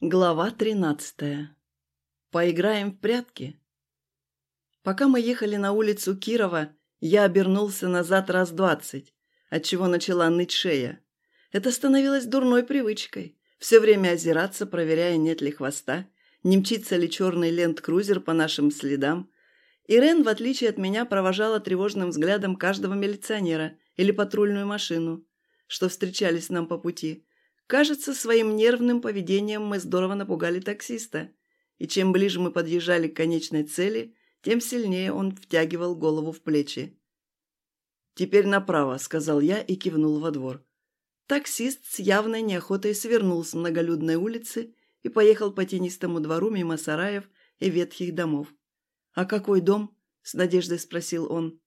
Глава тринадцатая. Поиграем в прятки? Пока мы ехали на улицу Кирова, я обернулся назад раз двадцать, отчего начала ныть шея. Это становилось дурной привычкой. Все время озираться, проверяя, нет ли хвоста, не мчится ли черный ленд-крузер по нашим следам. Ирен, в отличие от меня, провожала тревожным взглядом каждого милиционера или патрульную машину, что встречались нам по пути – Кажется, своим нервным поведением мы здорово напугали таксиста, и чем ближе мы подъезжали к конечной цели, тем сильнее он втягивал голову в плечи. «Теперь направо», — сказал я и кивнул во двор. Таксист с явной неохотой свернул с многолюдной улицы и поехал по тенистому двору мимо сараев и ветхих домов. «А какой дом?» — с надеждой спросил он.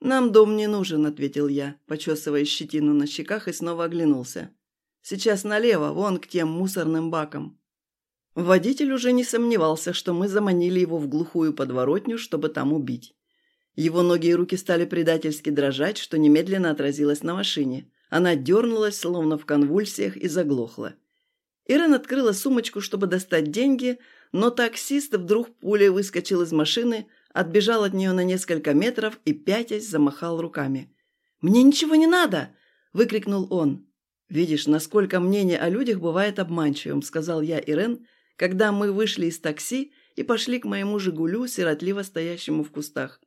«Нам дом не нужен», — ответил я, почесывая щетину на щеках и снова оглянулся. Сейчас налево, вон к тем мусорным бакам». Водитель уже не сомневался, что мы заманили его в глухую подворотню, чтобы там убить. Его ноги и руки стали предательски дрожать, что немедленно отразилось на машине. Она дернулась, словно в конвульсиях, и заглохла. Ирен открыла сумочку, чтобы достать деньги, но таксист вдруг пулей выскочил из машины, отбежал от нее на несколько метров и, пятясь, замахал руками. «Мне ничего не надо!» – выкрикнул он. «Видишь, насколько мнение о людях бывает обманчивым», — сказал я Ирен, когда мы вышли из такси и пошли к моему «Жигулю», сиротливо стоящему в кустах.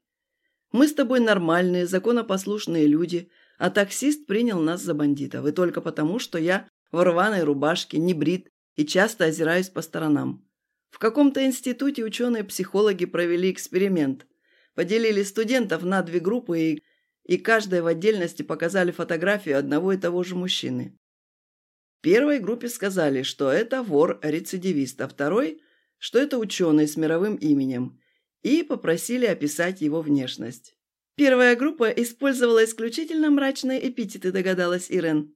«Мы с тобой нормальные, законопослушные люди, а таксист принял нас за бандитов, и только потому, что я в рваной рубашке, не брит и часто озираюсь по сторонам. В каком-то институте ученые-психологи провели эксперимент. Поделили студентов на две группы и и каждой в отдельности показали фотографию одного и того же мужчины. Первой группе сказали, что это вор-рецидивист, а второй, что это ученый с мировым именем, и попросили описать его внешность. Первая группа использовала исключительно мрачные эпитеты, догадалась Ирен.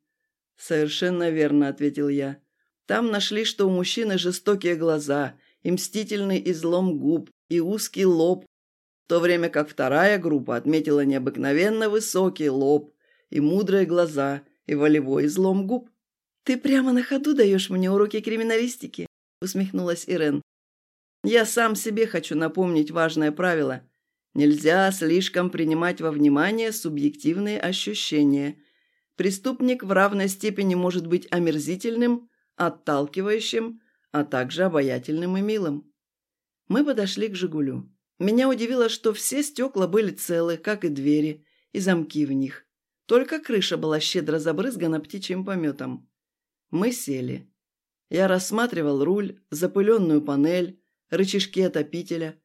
«Совершенно верно», — ответил я. «Там нашли, что у мужчины жестокие глаза, и мстительный излом губ, и узкий лоб, то время как вторая группа отметила необыкновенно высокий лоб и мудрые глаза и волевой излом губ. «Ты прямо на ходу даешь мне уроки криминалистики», — усмехнулась Ирен. «Я сам себе хочу напомнить важное правило. Нельзя слишком принимать во внимание субъективные ощущения. Преступник в равной степени может быть омерзительным, отталкивающим, а также обаятельным и милым». Мы подошли к «Жигулю». Меня удивило, что все стекла были целы, как и двери, и замки в них. Только крыша была щедро забрызгана птичьим пометом. Мы сели. Я рассматривал руль, запыленную панель, рычажки отопителя.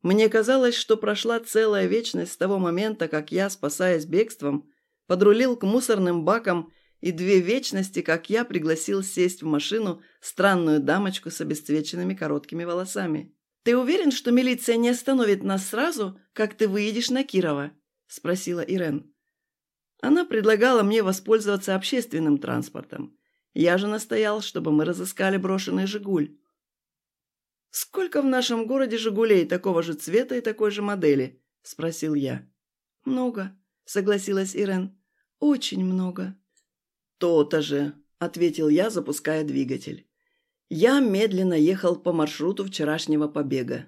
Мне казалось, что прошла целая вечность с того момента, как я, спасаясь бегством, подрулил к мусорным бакам и две вечности, как я пригласил сесть в машину странную дамочку с обесцвеченными короткими волосами. «Ты уверен, что милиция не остановит нас сразу, как ты выедешь на Кирова?» – спросила Ирен. Она предлагала мне воспользоваться общественным транспортом. Я же настоял, чтобы мы разыскали брошенный «Жигуль». «Сколько в нашем городе «Жигулей» такого же цвета и такой же модели?» – спросил я. «Много», – согласилась Ирен. «Очень много». «То-то же», – ответил я, запуская двигатель. Я медленно ехал по маршруту вчерашнего побега.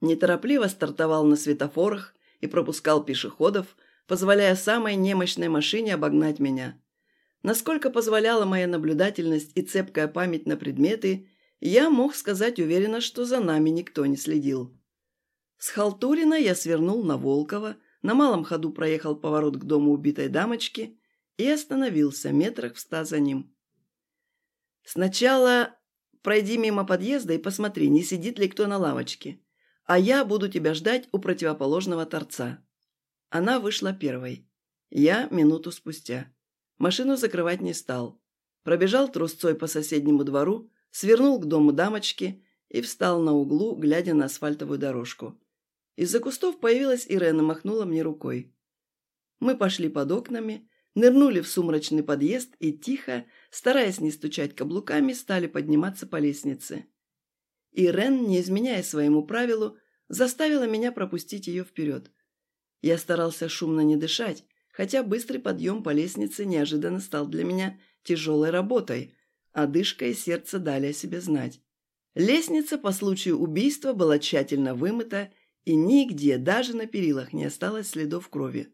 Неторопливо стартовал на светофорах и пропускал пешеходов, позволяя самой немощной машине обогнать меня. Насколько позволяла моя наблюдательность и цепкая память на предметы, я мог сказать уверенно, что за нами никто не следил. С Халтурина я свернул на Волкова, на малом ходу проехал поворот к дому убитой дамочки и остановился метрах в ста за ним. Сначала Пройди мимо подъезда и посмотри, не сидит ли кто на лавочке. А я буду тебя ждать у противоположного торца». Она вышла первой. Я минуту спустя. Машину закрывать не стал. Пробежал трусцой по соседнему двору, свернул к дому дамочки и встал на углу, глядя на асфальтовую дорожку. Из-за кустов появилась Ирена, махнула мне рукой. Мы пошли под окнами, нырнули в сумрачный подъезд и тихо, стараясь не стучать каблуками, стали подниматься по лестнице. Ирен, не изменяя своему правилу, заставила меня пропустить ее вперед. Я старался шумно не дышать, хотя быстрый подъем по лестнице неожиданно стал для меня тяжелой работой, Одышка и сердце дали о себе знать. Лестница по случаю убийства была тщательно вымыта, и нигде, даже на перилах, не осталось следов крови.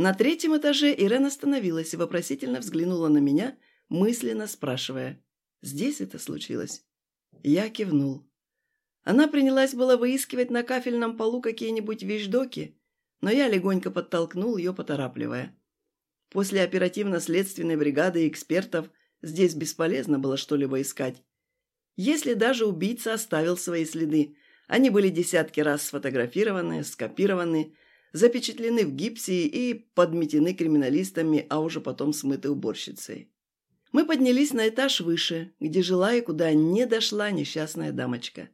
На третьем этаже Ирен остановилась и вопросительно взглянула на меня, мысленно спрашивая, «Здесь это случилось?» Я кивнул. Она принялась было выискивать на кафельном полу какие-нибудь вещдоки, но я легонько подтолкнул ее, поторапливая. После оперативно-следственной бригады экспертов здесь бесполезно было что-либо искать. Если даже убийца оставил свои следы, они были десятки раз сфотографированы, скопированы, запечатлены в гипсе и подметены криминалистами, а уже потом смыты уборщицей. Мы поднялись на этаж выше, где жила и куда не дошла несчастная дамочка.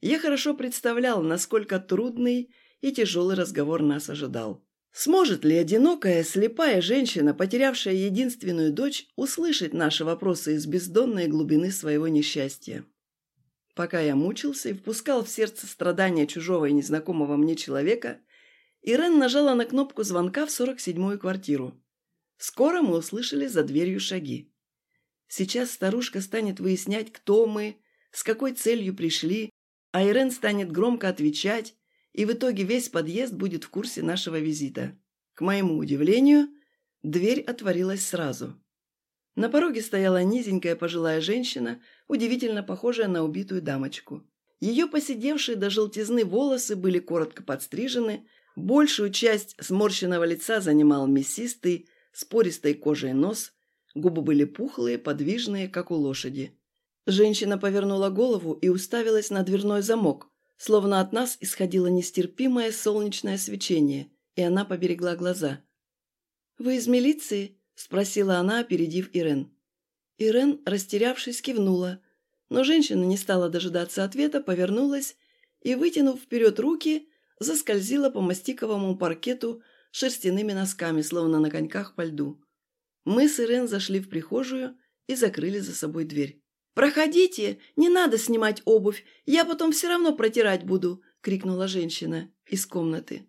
Я хорошо представлял, насколько трудный и тяжелый разговор нас ожидал. Сможет ли одинокая, слепая женщина, потерявшая единственную дочь, услышать наши вопросы из бездонной глубины своего несчастья? Пока я мучился и впускал в сердце страдания чужого и незнакомого мне человека, Ирен нажала на кнопку звонка в 47-ю квартиру. Скоро мы услышали за дверью шаги. Сейчас старушка станет выяснять, кто мы, с какой целью пришли, а Ирен станет громко отвечать, и в итоге весь подъезд будет в курсе нашего визита. К моему удивлению, дверь отворилась сразу. На пороге стояла низенькая пожилая женщина, удивительно похожая на убитую дамочку. Ее поседевшие до желтизны волосы были коротко подстрижены, большую часть сморщенного лица занимал мясистый, спористой кожей нос, губы были пухлые, подвижные, как у лошади. Женщина повернула голову и уставилась на дверной замок, Словно от нас исходило нестерпимое солнечное свечение, и она поберегла глаза. «Вы из милиции?» – спросила она, опередив Ирен. Ирен, растерявшись, кивнула, но женщина не стала дожидаться ответа, повернулась и, вытянув вперед руки, заскользила по мастиковому паркету шерстяными носками, словно на коньках по льду. Мы с Ирен зашли в прихожую и закрыли за собой дверь. «Проходите, не надо снимать обувь, я потом все равно протирать буду», — крикнула женщина из комнаты.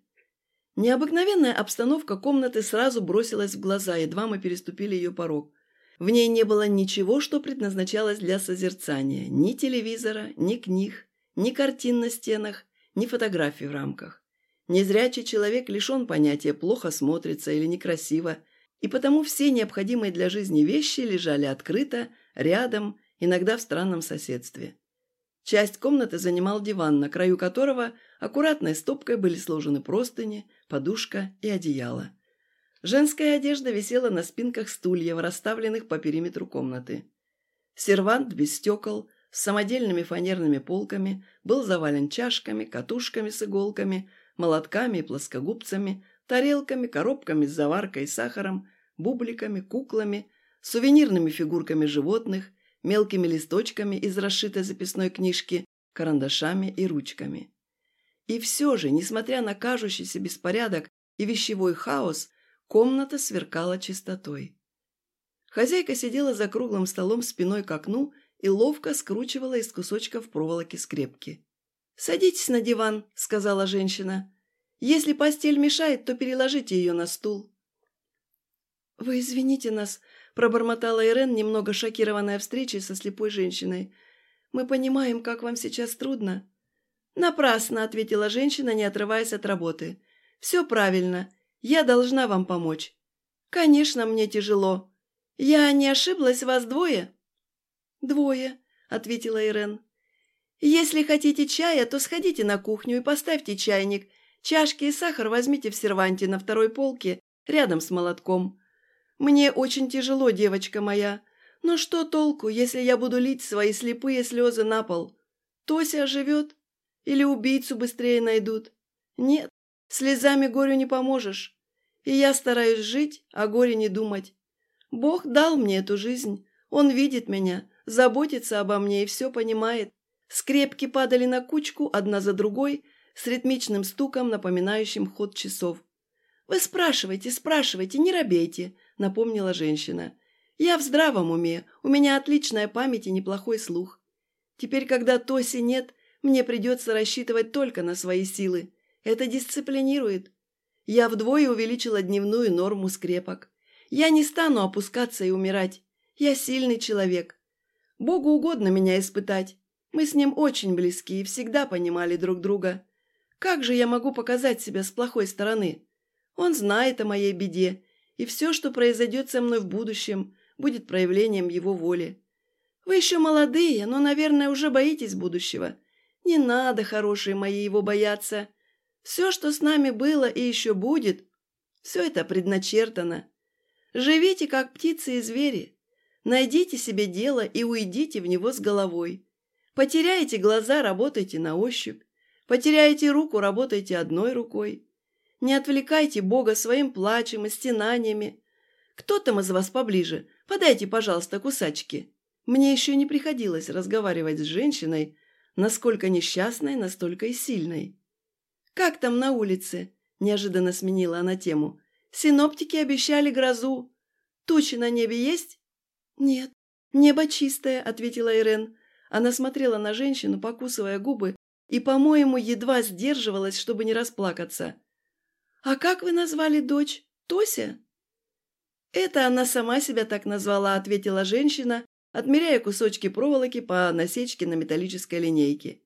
Необыкновенная обстановка комнаты сразу бросилась в глаза, едва мы переступили ее порог. В ней не было ничего, что предназначалось для созерцания. Ни телевизора, ни книг, ни картин на стенах, ни фотографий в рамках. Незрячий человек лишен понятия «плохо смотрится» или «некрасиво», и потому все необходимые для жизни вещи лежали открыто, рядом иногда в странном соседстве. Часть комнаты занимал диван, на краю которого аккуратной стопкой были сложены простыни, подушка и одеяло. Женская одежда висела на спинках стульев, расставленных по периметру комнаты. Сервант без стекол, с самодельными фанерными полками, был завален чашками, катушками с иголками, молотками и плоскогубцами, тарелками, коробками с заваркой и сахаром, бубликами, куклами, сувенирными фигурками животных – мелкими листочками из расшитой записной книжки, карандашами и ручками. И все же, несмотря на кажущийся беспорядок и вещевой хаос, комната сверкала чистотой. Хозяйка сидела за круглым столом спиной к окну и ловко скручивала из кусочков проволоки скрепки. «Садитесь на диван», — сказала женщина. «Если постель мешает, то переложите ее на стул». «Вы извините нас», пробормотала Ирен, немного шокированная встречей со слепой женщиной. «Мы понимаем, как вам сейчас трудно». «Напрасно», — ответила женщина, не отрываясь от работы. «Все правильно. Я должна вам помочь». «Конечно, мне тяжело. Я не ошиблась, вас двое?» «Двое», — ответила Ирен. «Если хотите чая, то сходите на кухню и поставьте чайник. Чашки и сахар возьмите в серванте на второй полке, рядом с молотком. Мне очень тяжело, девочка моя. Но что толку, если я буду лить свои слепые слезы на пол? Тося живет? Или убийцу быстрее найдут? Нет, слезами горю не поможешь. И я стараюсь жить, а горе не думать. Бог дал мне эту жизнь. Он видит меня, заботится обо мне и все понимает. Скрепки падали на кучку, одна за другой, с ритмичным стуком, напоминающим ход часов. «Вы спрашивайте, спрашивайте, не робейте напомнила женщина. «Я в здравом уме, у меня отличная память и неплохой слух. Теперь, когда Тоси нет, мне придется рассчитывать только на свои силы. Это дисциплинирует. Я вдвое увеличила дневную норму скрепок. Я не стану опускаться и умирать. Я сильный человек. Богу угодно меня испытать. Мы с ним очень близки и всегда понимали друг друга. Как же я могу показать себя с плохой стороны? Он знает о моей беде, и все, что произойдет со мной в будущем, будет проявлением его воли. Вы еще молодые, но, наверное, уже боитесь будущего. Не надо, хорошие мои, его бояться. Все, что с нами было и еще будет, все это предначертано. Живите, как птицы и звери. Найдите себе дело и уйдите в него с головой. Потеряете глаза, работайте на ощупь. Потеряете руку, работайте одной рукой. Не отвлекайте Бога своим плачем и стенаниями. Кто там из вас поближе? Подайте, пожалуйста, кусачки. Мне еще не приходилось разговаривать с женщиной, насколько несчастной, настолько и сильной. «Как там на улице?» – неожиданно сменила она тему. «Синоптики обещали грозу. Тучи на небе есть?» «Нет, небо чистое», – ответила Ирен. Она смотрела на женщину, покусывая губы, и, по-моему, едва сдерживалась, чтобы не расплакаться. «А как вы назвали дочь? Тося?» «Это она сама себя так назвала», – ответила женщина, отмеряя кусочки проволоки по насечке на металлической линейке.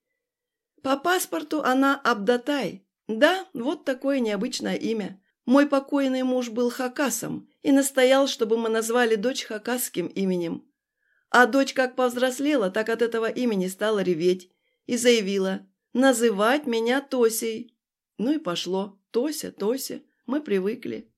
«По паспорту она Абдатай. Да, вот такое необычное имя. Мой покойный муж был Хакасом и настоял, чтобы мы назвали дочь хакасским именем. А дочь как повзрослела, так от этого имени стала реветь и заявила «называть меня Тосей». Ну и пошло. Тося, Тося. Мы привыкли.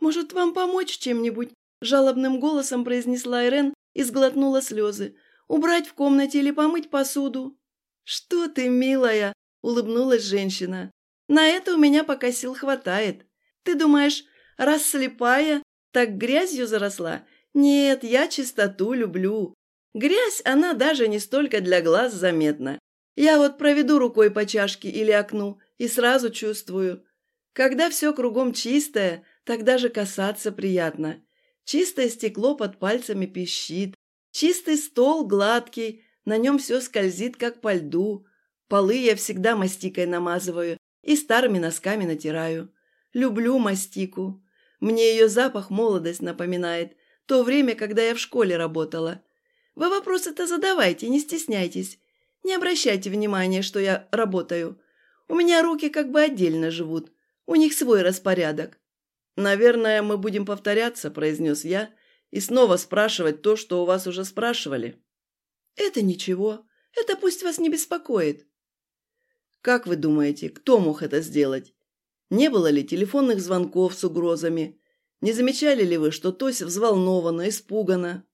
«Может, вам помочь чем-нибудь?» Жалобным голосом произнесла Ирен и сглотнула слезы. «Убрать в комнате или помыть посуду?» «Что ты, милая!» – улыбнулась женщина. «На это у меня пока сил хватает. Ты думаешь, раз слепая, так грязью заросла? Нет, я чистоту люблю. Грязь, она даже не столько для глаз заметна. Я вот проведу рукой по чашке или окну и сразу чувствую. Когда все кругом чистое, тогда же касаться приятно. Чистое стекло под пальцами пищит. Чистый стол гладкий, на нем все скользит, как по льду. Полы я всегда мастикой намазываю и старыми носками натираю. Люблю мастику. Мне ее запах молодость напоминает. То время, когда я в школе работала. Вы вопросы-то задавайте, не стесняйтесь. Не обращайте внимания, что я работаю. У меня руки как бы отдельно живут. У них свой распорядок. «Наверное, мы будем повторяться», – произнес я, – «и снова спрашивать то, что у вас уже спрашивали». «Это ничего. Это пусть вас не беспокоит». «Как вы думаете, кто мог это сделать? Не было ли телефонных звонков с угрозами? Не замечали ли вы, что Тося взволнована, испугана?»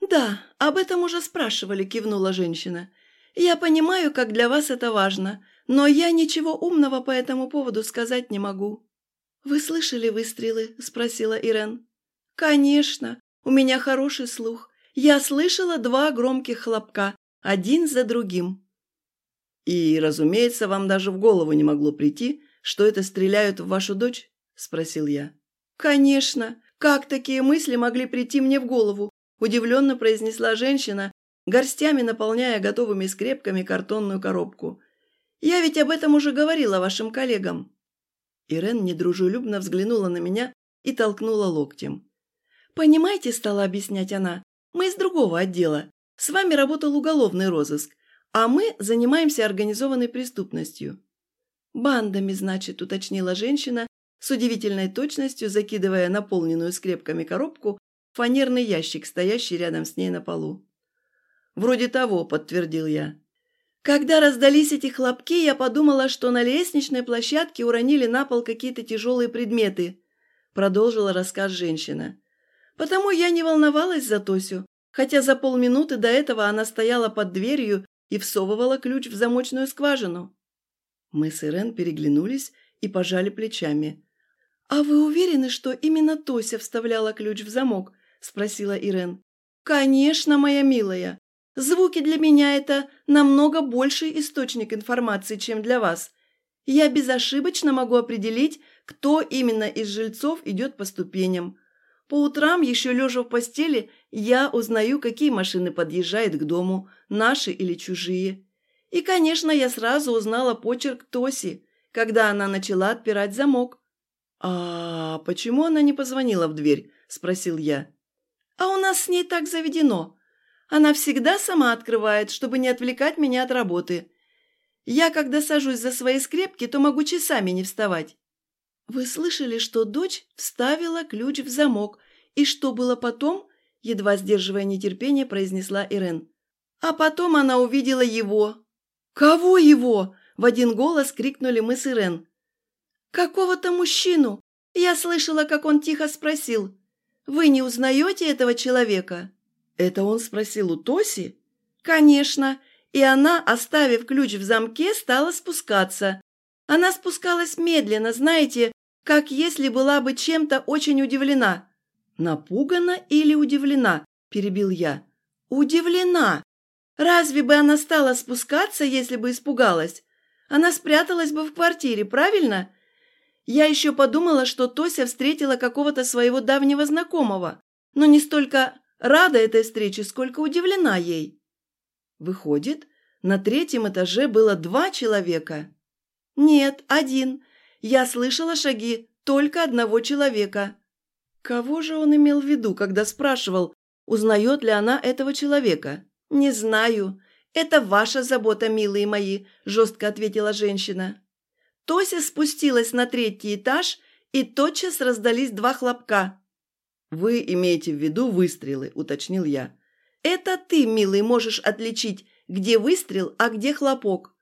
«Да, об этом уже спрашивали», – кивнула женщина. «Я понимаю, как для вас это важно, но я ничего умного по этому поводу сказать не могу». «Вы слышали выстрелы?» – спросила Ирен. «Конечно. У меня хороший слух. Я слышала два громких хлопка, один за другим». «И, разумеется, вам даже в голову не могло прийти, что это стреляют в вашу дочь?» – спросил я. «Конечно. Как такие мысли могли прийти мне в голову?» – удивленно произнесла женщина, горстями наполняя готовыми скрепками картонную коробку. «Я ведь об этом уже говорила вашим коллегам». Ирен недружелюбно взглянула на меня и толкнула локтем. «Понимаете, — стала объяснять она, — мы из другого отдела. С вами работал уголовный розыск, а мы занимаемся организованной преступностью». «Бандами, значит», — уточнила женщина, с удивительной точностью закидывая наполненную скрепками коробку фанерный ящик, стоящий рядом с ней на полу. «Вроде того», — подтвердил я. Когда раздались эти хлопки, я подумала, что на лестничной площадке уронили на пол какие-то тяжелые предметы, продолжила рассказ женщина. Потому я не волновалась за Тосю, хотя за полминуты до этого она стояла под дверью и всовывала ключ в замочную скважину. Мы с Ирен переглянулись и пожали плечами. «А вы уверены, что именно Тося вставляла ключ в замок?» – спросила Ирен. «Конечно, моя милая. Звуки для меня – это намного больший источник информации, чем для вас. Я безошибочно могу определить, кто именно из жильцов идет по ступеням. По утрам, еще лежа в постели, я узнаю, какие машины подъезжают к дому, наши или чужие. И, конечно, я сразу узнала почерк Тоси, когда она начала отпирать замок. «А почему она не позвонила в дверь?» – спросил я. «А у нас с ней так заведено. Она всегда сама открывает, чтобы не отвлекать меня от работы. Я, когда сажусь за свои скрепки, то могу часами не вставать. Вы слышали, что дочь вставила ключ в замок, и что было потом? Едва сдерживая нетерпение, произнесла Ирен. А потом она увидела его. «Кого его?» – в один голос крикнули мы с Ирен. «Какого-то мужчину. Я слышала, как он тихо спросил. Вы не узнаете этого человека?» «Это он спросил у Тоси?» «Конечно. И она, оставив ключ в замке, стала спускаться. Она спускалась медленно, знаете, как если была бы чем-то очень удивлена». «Напугана или удивлена?» – перебил я. «Удивлена. Разве бы она стала спускаться, если бы испугалась? Она спряталась бы в квартире, правильно? Я еще подумала, что Тося встретила какого-то своего давнего знакомого, но не столько рада этой встрече, сколько удивлена ей. Выходит, на третьем этаже было два человека? Нет, один. Я слышала шаги только одного человека. Кого же он имел в виду, когда спрашивал, узнает ли она этого человека? «Не знаю. Это ваша забота, милые мои», – жестко ответила женщина. Тося спустилась на третий этаж, и тотчас раздались два хлопка. «Вы имеете в виду выстрелы», – уточнил я. «Это ты, милый, можешь отличить, где выстрел, а где хлопок.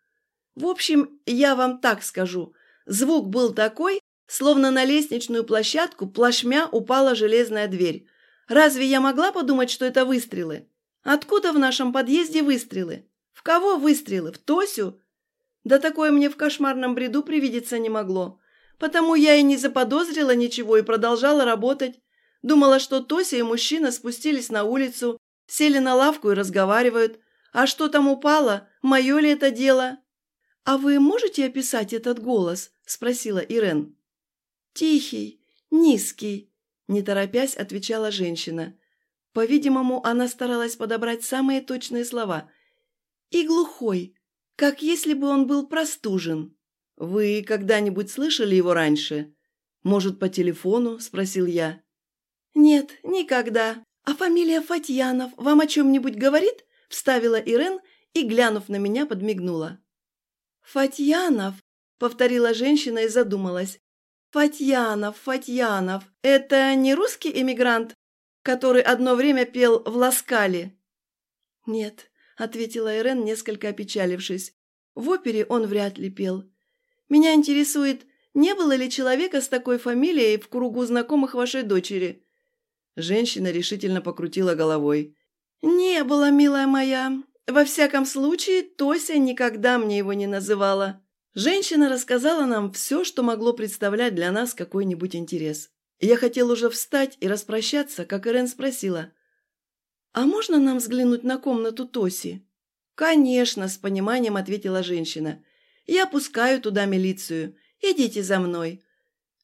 В общем, я вам так скажу. Звук был такой, словно на лестничную площадку плашмя упала железная дверь. Разве я могла подумать, что это выстрелы? Откуда в нашем подъезде выстрелы? В кого выстрелы? В Тосю? Да такое мне в кошмарном бреду привидеться не могло. Потому я и не заподозрила ничего и продолжала работать. Думала, что Тося и мужчина спустились на улицу, сели на лавку и разговаривают. А что там упало? Мое ли это дело? «А вы можете описать этот голос?» – спросила Ирен. «Тихий, низкий», – не торопясь отвечала женщина. По-видимому, она старалась подобрать самые точные слова. «И глухой, как если бы он был простужен. Вы когда-нибудь слышали его раньше? Может, по телефону?» – спросил я. «Нет, никогда. А фамилия Фатьянов вам о чем-нибудь говорит?» – вставила Ирен и, глянув на меня, подмигнула. «Фатьянов», – повторила женщина и задумалась. «Фатьянов, Фатьянов. Это не русский эмигрант, который одно время пел в Ласкале?» «Нет», — ответила Ирен, несколько опечалившись. «В опере он вряд ли пел. Меня интересует, не было ли человека с такой фамилией в кругу знакомых вашей дочери?» Женщина решительно покрутила головой. «Не было, милая моя. Во всяком случае, Тося никогда мне его не называла». Женщина рассказала нам все, что могло представлять для нас какой-нибудь интерес. Я хотел уже встать и распрощаться, как Ирен спросила. «А можно нам взглянуть на комнату Тоси?» «Конечно», – с пониманием ответила женщина. «Я пускаю туда милицию. Идите за мной».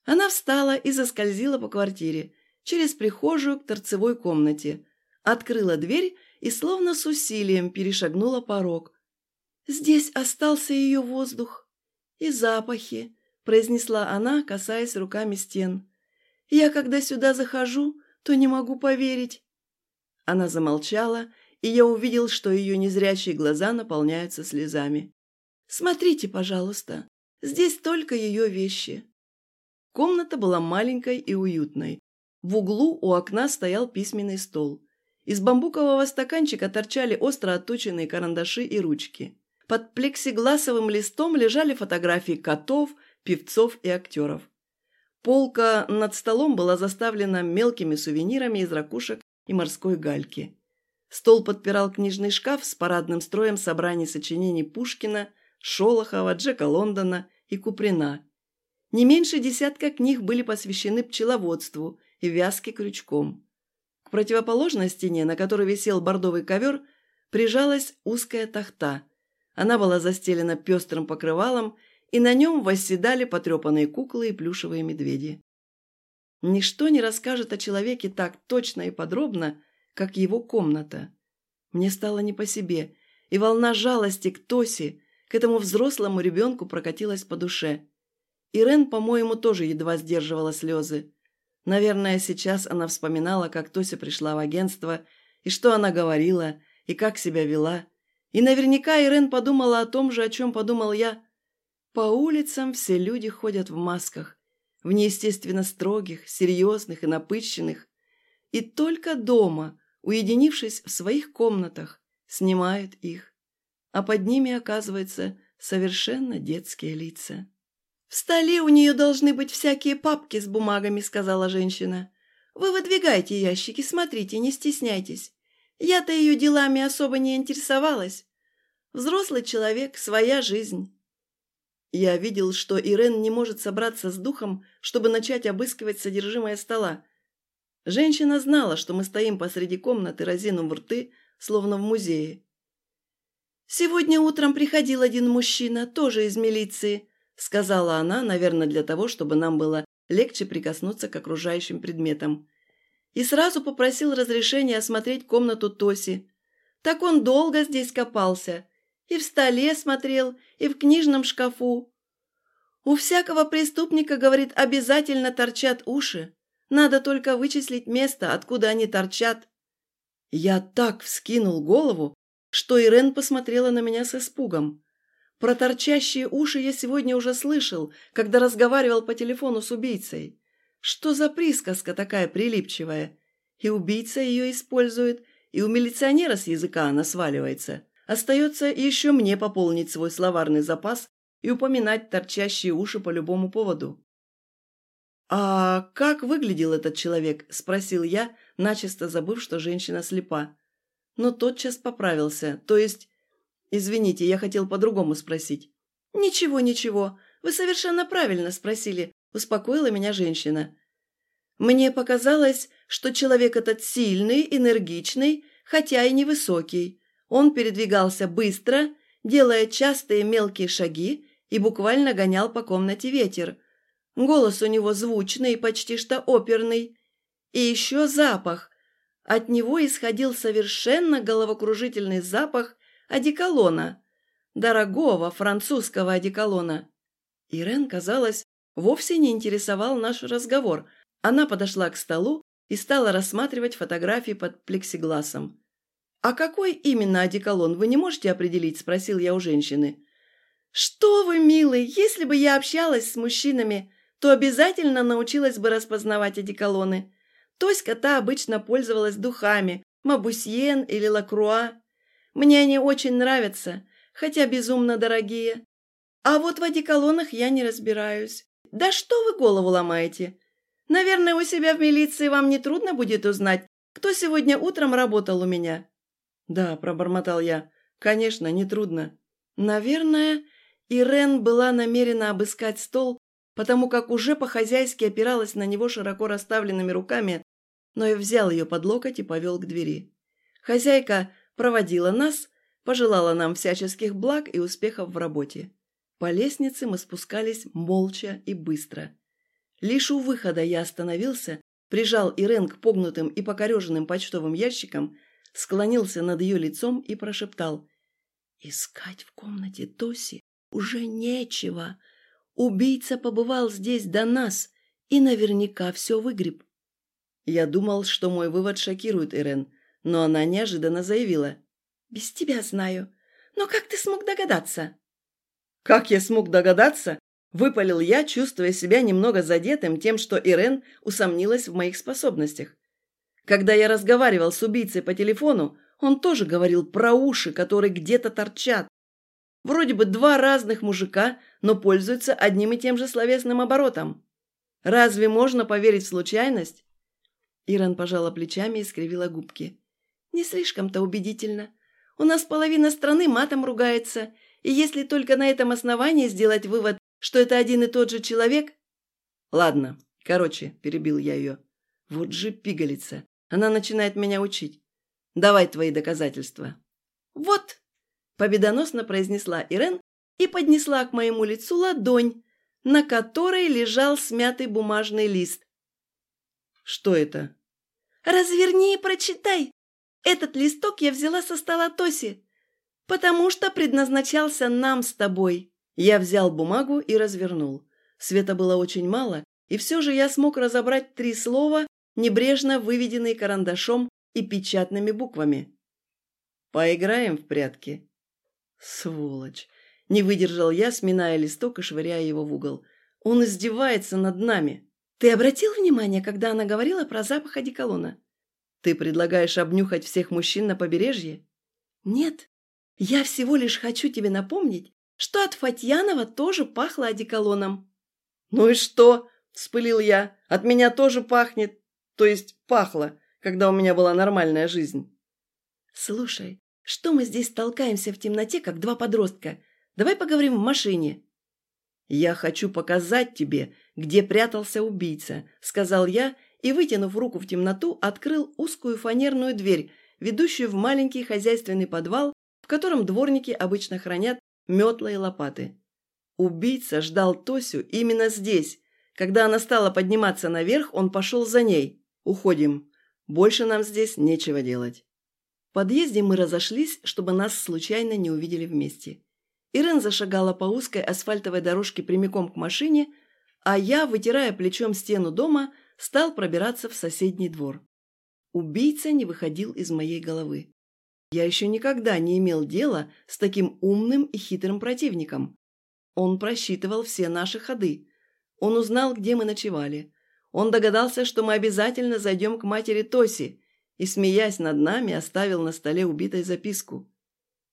Она встала и заскользила по квартире, через прихожую к торцевой комнате. Открыла дверь и словно с усилием перешагнула порог. «Здесь остался ее воздух и запахи», – произнесла она, касаясь руками стен. Я, когда сюда захожу, то не могу поверить». Она замолчала, и я увидел, что ее незрячие глаза наполняются слезами. «Смотрите, пожалуйста, здесь только ее вещи». Комната была маленькой и уютной. В углу у окна стоял письменный стол. Из бамбукового стаканчика торчали остро отточенные карандаши и ручки. Под плексигласовым листом лежали фотографии котов, певцов и актеров. Полка над столом была заставлена мелкими сувенирами из ракушек и морской гальки. Стол подпирал книжный шкаф с парадным строем собраний сочинений Пушкина, Шолохова, Джека Лондона и Куприна. Не меньше десятка книг были посвящены пчеловодству и вязке крючком. К противоположной стене, на которой висел бордовый ковер, прижалась узкая тахта. Она была застелена пестрым покрывалом и на нем восседали потрепанные куклы и плюшевые медведи. Ничто не расскажет о человеке так точно и подробно, как его комната. Мне стало не по себе, и волна жалости к Тосе, к этому взрослому ребенку прокатилась по душе. Ирен, по-моему, тоже едва сдерживала слезы. Наверное, сейчас она вспоминала, как Тося пришла в агентство, и что она говорила, и как себя вела. И наверняка Ирен подумала о том же, о чем подумал я. По улицам все люди ходят в масках, в неестественно строгих, серьезных и напыщенных. И только дома, уединившись в своих комнатах, снимают их. А под ними, оказывается, совершенно детские лица. «В столе у нее должны быть всякие папки с бумагами», — сказала женщина. «Вы выдвигайте ящики, смотрите, не стесняйтесь. Я-то ее делами особо не интересовалась. Взрослый человек, своя жизнь». Я видел, что Ирен не может собраться с духом, чтобы начать обыскивать содержимое стола. Женщина знала, что мы стоим посреди комнаты, разинув рты, словно в музее. «Сегодня утром приходил один мужчина, тоже из милиции», сказала она, наверное, для того, чтобы нам было легче прикоснуться к окружающим предметам. И сразу попросил разрешения осмотреть комнату Тоси. Так он долго здесь копался. И в столе смотрел, и в книжном шкафу. У всякого преступника, говорит, обязательно торчат уши. Надо только вычислить место, откуда они торчат. Я так вскинул голову, что Ирен посмотрела на меня с испугом. Про торчащие уши я сегодня уже слышал, когда разговаривал по телефону с убийцей. Что за присказка такая прилипчивая? И убийца ее использует, и у милиционера с языка она сваливается. Остается еще мне пополнить свой словарный запас и упоминать торчащие уши по любому поводу. «А как выглядел этот человек?» – спросил я, начисто забыв, что женщина слепа. Но тотчас поправился, то есть... Извините, я хотел по-другому спросить. «Ничего, ничего, вы совершенно правильно спросили», – успокоила меня женщина. «Мне показалось, что человек этот сильный, энергичный, хотя и невысокий. Он передвигался быстро, делая частые мелкие шаги и буквально гонял по комнате ветер. Голос у него звучный, почти что оперный. И еще запах. От него исходил совершенно головокружительный запах одеколона. Дорогого французского одеколона. Ирен, казалось, вовсе не интересовал наш разговор. Она подошла к столу и стала рассматривать фотографии под плексигласом. «А какой именно одеколон, вы не можете определить?» – спросил я у женщины. «Что вы, милый, если бы я общалась с мужчинами, то обязательно научилась бы распознавать одеколоны. Тоська та обычно пользовалась духами, Мабусьен или Лакруа. Мне они очень нравятся, хотя безумно дорогие. А вот в одеколонах я не разбираюсь. Да что вы голову ломаете? Наверное, у себя в милиции вам не трудно будет узнать, кто сегодня утром работал у меня. «Да», – пробормотал я. «Конечно, нетрудно». Наверное, Ирен была намерена обыскать стол, потому как уже по-хозяйски опиралась на него широко расставленными руками, но я взял ее под локоть и повел к двери. Хозяйка проводила нас, пожелала нам всяческих благ и успехов в работе. По лестнице мы спускались молча и быстро. Лишь у выхода я остановился, прижал Ирен к погнутым и покореженным почтовым ящикам, склонился над ее лицом и прошептал. «Искать в комнате Тоси уже нечего. Убийца побывал здесь до нас и наверняка все выгреб». Я думал, что мой вывод шокирует Ирен, но она неожиданно заявила. «Без тебя знаю. Но как ты смог догадаться?» «Как я смог догадаться?» Выпалил я, чувствуя себя немного задетым тем, что Ирен усомнилась в моих способностях. Когда я разговаривал с убийцей по телефону, он тоже говорил про уши, которые где-то торчат. Вроде бы два разных мужика, но пользуются одним и тем же словесным оборотом. Разве можно поверить в случайность? Иран пожала плечами и скривила губки. Не слишком-то убедительно. У нас половина страны матом ругается, и если только на этом основании сделать вывод, что это один и тот же человек... Ладно, короче, перебил я ее. Вот же пигалица. Она начинает меня учить. Давай твои доказательства. Вот, победоносно произнесла Ирен и поднесла к моему лицу ладонь, на которой лежал смятый бумажный лист. Что это? Разверни и прочитай. Этот листок я взяла со стола Тоси, потому что предназначался нам с тобой. Я взял бумагу и развернул. Света было очень мало, И все же я смог разобрать три слова, небрежно выведенные карандашом и печатными буквами. «Поиграем в прятки?» «Сволочь!» – не выдержал я, сминая листок и швыряя его в угол. «Он издевается над нами!» «Ты обратил внимание, когда она говорила про запах одеколона?» «Ты предлагаешь обнюхать всех мужчин на побережье?» «Нет, я всего лишь хочу тебе напомнить, что от Фатьянова тоже пахло одеколоном». «Ну и что?» – вспылил я. «От меня тоже пахнет. То есть пахло, когда у меня была нормальная жизнь». «Слушай, что мы здесь толкаемся в темноте, как два подростка? Давай поговорим в машине». «Я хочу показать тебе, где прятался убийца», – сказал я и, вытянув руку в темноту, открыл узкую фанерную дверь, ведущую в маленький хозяйственный подвал, в котором дворники обычно хранят метла и лопаты. Убийца ждал Тосю именно здесь. Когда она стала подниматься наверх, он пошел за ней. «Уходим. Больше нам здесь нечего делать». В подъезде мы разошлись, чтобы нас случайно не увидели вместе. Ирен зашагала по узкой асфальтовой дорожке прямиком к машине, а я, вытирая плечом стену дома, стал пробираться в соседний двор. Убийца не выходил из моей головы. Я еще никогда не имел дела с таким умным и хитрым противником. Он просчитывал все наши ходы. Он узнал, где мы ночевали. Он догадался, что мы обязательно зайдем к матери Тоси, и, смеясь над нами, оставил на столе убитой записку.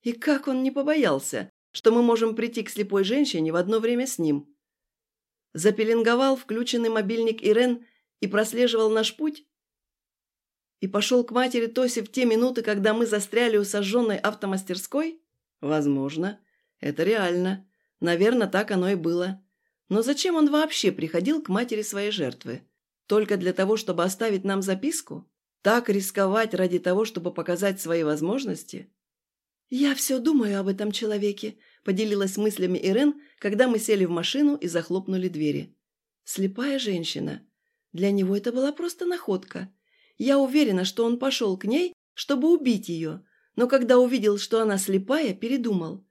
И как он не побоялся, что мы можем прийти к слепой женщине в одно время с ним? Запеленговал включенный мобильник Ирен и прослеживал наш путь? И пошел к матери Тоси в те минуты, когда мы застряли у сожженной автомастерской? Возможно. Это реально. Наверное, так оно и было. Но зачем он вообще приходил к матери своей жертвы? Только для того, чтобы оставить нам записку? Так рисковать ради того, чтобы показать свои возможности? «Я все думаю об этом человеке», – поделилась мыслями Ирен, когда мы сели в машину и захлопнули двери. «Слепая женщина. Для него это была просто находка. Я уверена, что он пошел к ней, чтобы убить ее, но когда увидел, что она слепая, передумал.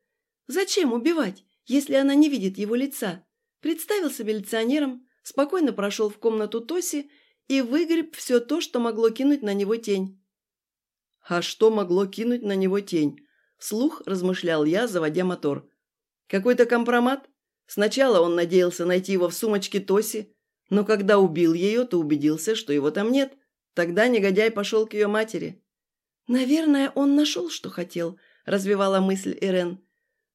Зачем убивать? если она не видит его лица. Представился милиционером, спокойно прошел в комнату Тоси и выгреб все то, что могло кинуть на него тень. «А что могло кинуть на него тень?» Слух размышлял я, заводя мотор. «Какой-то компромат? Сначала он надеялся найти его в сумочке Тоси, но когда убил ее, то убедился, что его там нет. Тогда негодяй пошел к ее матери». «Наверное, он нашел, что хотел», – развивала мысль Ирен.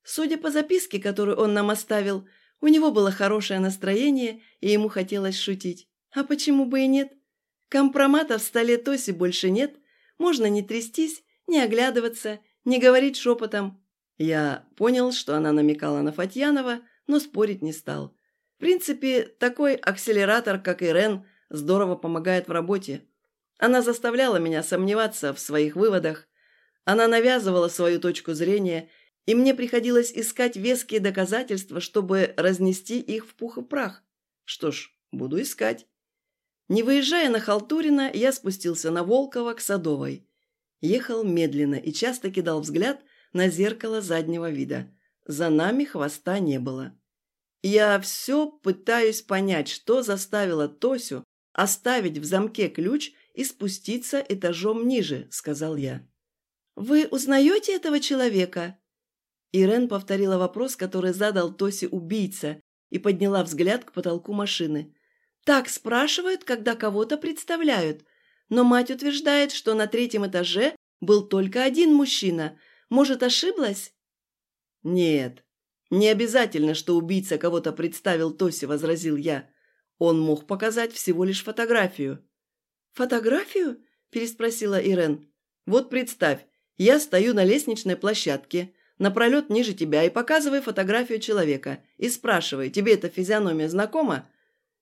Судя по записке, которую он нам оставил, у него было хорошее настроение, и ему хотелось шутить. А почему бы и нет? Компромата в столе Тоси больше нет. Можно не трястись, не оглядываться, не говорить шепотом. Я понял, что она намекала на Фатьянова, но спорить не стал. В принципе, такой акселератор, как Ирен, здорово помогает в работе. Она заставляла меня сомневаться в своих выводах. Она навязывала свою точку зрения – и мне приходилось искать веские доказательства, чтобы разнести их в пух и прах. Что ж, буду искать. Не выезжая на Халтурина, я спустился на Волкова к Садовой. Ехал медленно и часто кидал взгляд на зеркало заднего вида. За нами хвоста не было. Я все пытаюсь понять, что заставило Тосю оставить в замке ключ и спуститься этажом ниже, сказал я. «Вы узнаете этого человека?» Ирен повторила вопрос, который задал Тоси убийца, и подняла взгляд к потолку машины. «Так спрашивают, когда кого-то представляют. Но мать утверждает, что на третьем этаже был только один мужчина. Может, ошиблась?» «Нет, не обязательно, что убийца кого-то представил Тоси», – возразил я. «Он мог показать всего лишь фотографию». «Фотографию?» – переспросила Ирен. «Вот представь, я стою на лестничной площадке, напролет ниже тебя и показывай фотографию человека. И спрашивай, тебе эта физиономия знакома?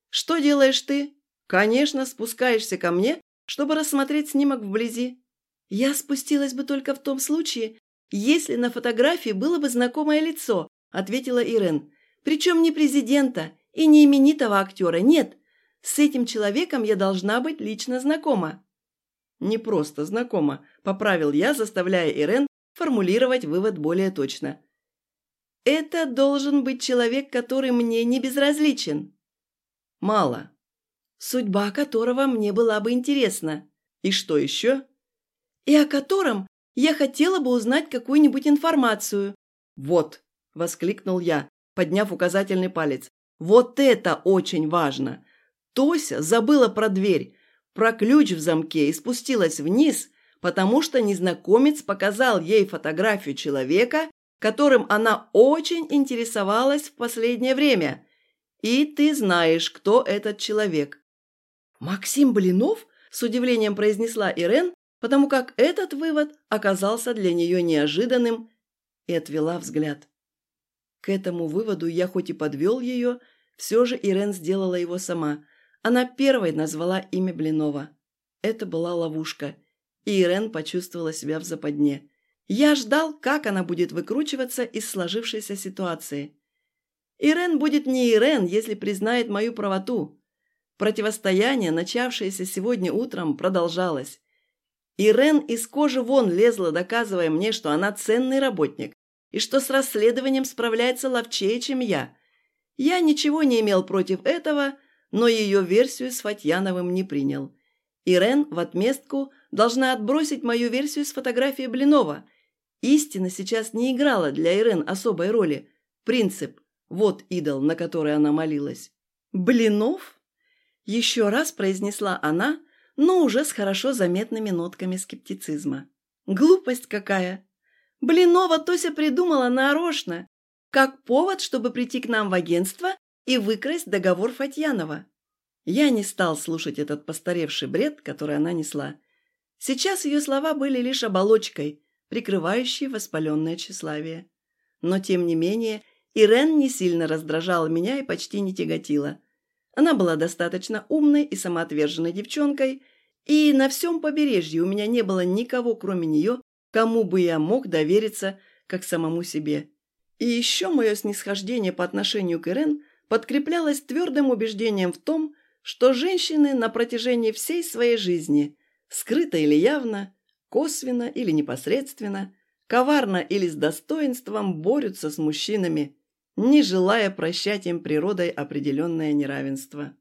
Что делаешь ты? Конечно, спускаешься ко мне, чтобы рассмотреть снимок вблизи. Я спустилась бы только в том случае, если на фотографии было бы знакомое лицо, ответила Ирен. Причем не президента и не именитого актера, нет. С этим человеком я должна быть лично знакома. Не просто знакома, поправил я, заставляя Ирен формулировать вывод более точно. Это должен быть человек, который мне не безразличен. Мало. судьба которого мне была бы интересна. И что еще? И о котором я хотела бы узнать какую-нибудь информацию. Вот, воскликнул я, подняв указательный палец. Вот это очень важно. Тося забыла про дверь, про ключ в замке и спустилась вниз, потому что незнакомец показал ей фотографию человека, которым она очень интересовалась в последнее время. И ты знаешь, кто этот человек. «Максим Блинов?» – с удивлением произнесла Ирен, потому как этот вывод оказался для нее неожиданным и отвела взгляд. К этому выводу я хоть и подвел ее, все же Ирен сделала его сама. Она первой назвала имя Блинова. Это была ловушка, и Ирен почувствовала себя в западне. Я ждал, как она будет выкручиваться из сложившейся ситуации. Ирен будет не Ирен, если признает мою правоту. Противостояние, начавшееся сегодня утром, продолжалось. Ирен из кожи вон лезла, доказывая мне, что она ценный работник и что с расследованием справляется ловчее, чем я. Я ничего не имел против этого, но ее версию с Фатьяновым не принял. Ирен в отместку должна отбросить мою версию с фотографией Блинова. Истина сейчас не играла для Ирен особой роли. Принцип – вот идол, на который она молилась. «Блинов?» – еще раз произнесла она, но уже с хорошо заметными нотками скептицизма. «Глупость какая! Блинова Тося придумала нарочно, как повод, чтобы прийти к нам в агентство и выкрасть договор Фатьянова. Я не стал слушать этот постаревший бред, который она несла. Сейчас ее слова были лишь оболочкой, прикрывающей воспаленное тщеславие. Но, тем не менее, Ирен не сильно раздражала меня и почти не тяготила. Она была достаточно умной и самоотверженной девчонкой, и на всем побережье у меня не было никого, кроме нее, кому бы я мог довериться, как самому себе. И еще мое снисхождение по отношению к Ирен подкреплялось твердым убеждением в том, что женщины на протяжении всей своей жизни, скрыто или явно, косвенно или непосредственно, коварно или с достоинством борются с мужчинами, не желая прощать им природой определенное неравенство.